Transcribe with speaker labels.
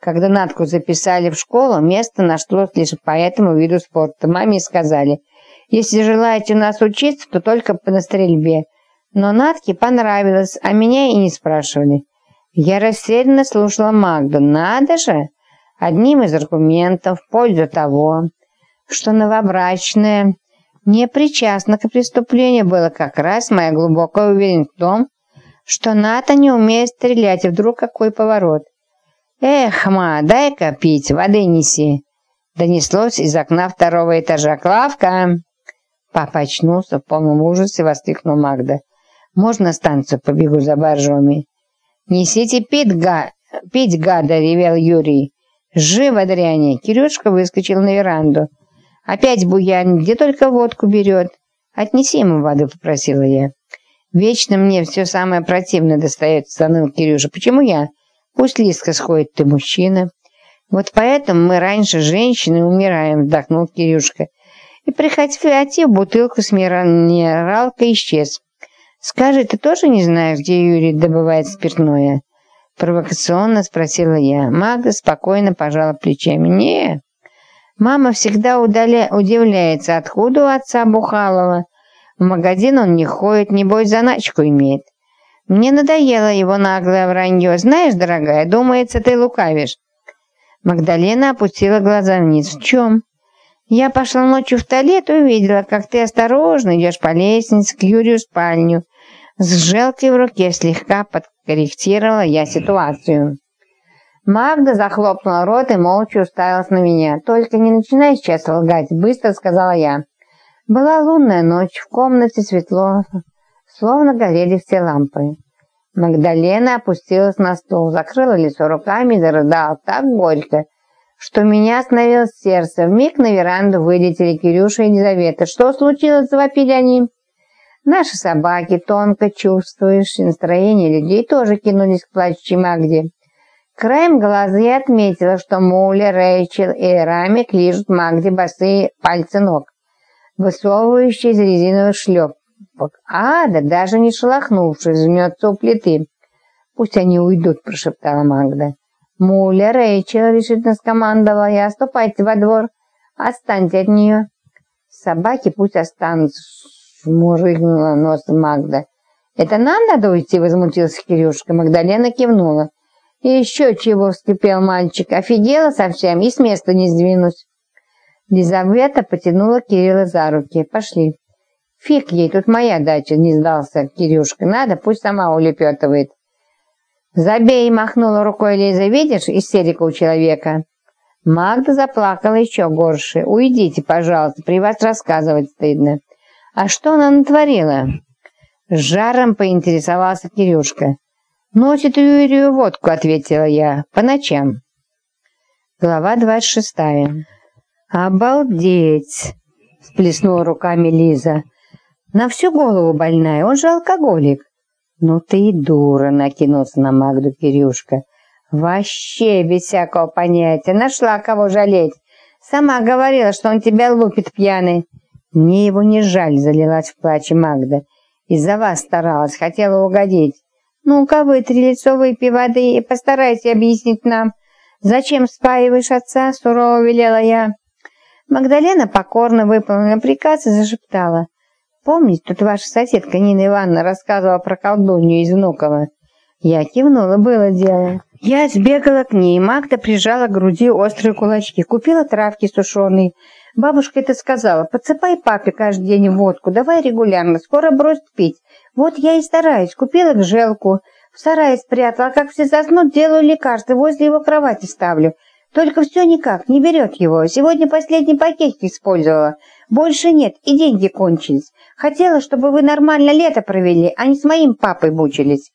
Speaker 1: Когда Натку записали в школу, место нашлось лишь по этому виду спорта. Маме сказали, если желаете у нас учиться, то только на стрельбе. Но Натке понравилось, а меня и не спрашивали. Я растерянно слушала Магду. Надо же! Одним из аргументов в пользу того, что новобрачная не причастна к преступлению, было как раз моя глубокая уверенность в том, что Ната не умеет стрелять, и вдруг какой поворот. «Эх, ма, дай-ка пить, воды неси!» Донеслось из окна второго этажа. «Клавка!» Папа очнулся в полном ужасе, воскликнул Магда. «Можно станцию побегу за баржами?» «Несите пить, га... пить гада!» — ревел Юрий. «Живо, дряни!» Кирюшка выскочил на веранду. «Опять буян, где только водку берет!» «Отнеси ему воду», — попросила я. «Вечно мне все самое противное достается», — заныл Кирюша. «Почему я? Пусть Лиска сходит, ты мужчина». «Вот поэтому мы раньше женщины умираем», — вздохнул Кирюшка. И, прихватив бутылку с минералкой, исчез. «Скажи, ты тоже не знаешь, где Юрий добывает спиртное?» Провокационно спросила я. Магда спокойно пожала плечами. «Не, мама всегда удаля... удивляется, откуда у отца Бухалова. В магазин он не ходит, небось, заначку имеет. Мне надоело его наглое вранье. Знаешь, дорогая, думается, ты лукавишь». Магдалена опустила глаза вниз. «В чем?» «Я пошла ночью в туалет и увидела, как ты осторожно идешь по лестнице к Юрию в спальню. С желкой в руке слегка подкорректировала я ситуацию. Магда захлопнула рот и молча уставилась на меня. «Только не начинай сейчас лгать», — быстро сказала я. Была лунная ночь, в комнате светло, словно горели все лампы. Магдалена опустилась на стул, закрыла лицо руками и зарыдала так горько, что меня остановилось сердце. Вмиг на веранду вылетели Кирюша и Елизавета. «Что случилось?» – завопили они. Наши собаки, тонко чувствуешь, настроение людей тоже кинулись к плачущей Магде. Краем глаза я отметила, что Муля, Рэйчел и Рамик лижут Магде босые пальцы ног, высовывающие из резиновых шлепок. Ада, даже не шелохнувшись, жмется у плиты. «Пусть они уйдут», – прошептала Магда. «Муля, Рэйчел», – решительно скомандовала я, – «ступайте во двор, отстаньте от нее». «Собаки пусть останутся», Шмурыгнула нос Магда. «Это нам надо уйти?» – возмутился Кирюшка. Магдалена кивнула. «И еще чего?» – вскипел мальчик. «Офигела совсем и с места не сдвинусь». Лизавета потянула Кирилла за руки. «Пошли». «Фиг ей, тут моя дача», – не сдался Кирюшка. «Надо, пусть сама улепетывает». «Забей!» – махнула рукой Лиза. «Видишь, истерика у человека». Магда заплакала еще горше. «Уйдите, пожалуйста, при вас рассказывать стыдно». «А что она натворила?» С жаром поинтересовался Кирюшка. «Носит Юрию водку», — ответила я, — «по ночам». Глава двадцать шестая. «Обалдеть!» — сплеснула руками Лиза. «На всю голову больная, он же алкоголик». «Ну ты и дура!» — накинулся на Магду Кирюшка. «Вообще без всякого понятия. Нашла кого жалеть. Сама говорила, что он тебя лупит пьяный. Мне его не жаль, залилась в плаче Магда. Из-за вас старалась, хотела угодить. Ну-ка, вытри лицо, выпей воды и постарайся объяснить нам, зачем спаиваешь отца, сурово велела я. Магдалена покорно выполнила приказ и зашептала. Помните, тут ваша соседка Нина Ивановна рассказывала про колдунью из Внуково? Я кивнула, было дело. Я сбегала к ней, Магда прижала к груди острые кулачки, купила травки сушеные, Бабушка это сказала. Подсыпай папе каждый день водку, давай регулярно, скоро бросит пить. Вот я и стараюсь. Купила гжелку, в сарае спрятала, а как все заснут, делаю лекарства, возле его кровати ставлю. Только все никак, не берет его. Сегодня последний пакетик использовала. Больше нет, и деньги кончились. Хотела, чтобы вы нормально лето провели, а не с моим папой мучились.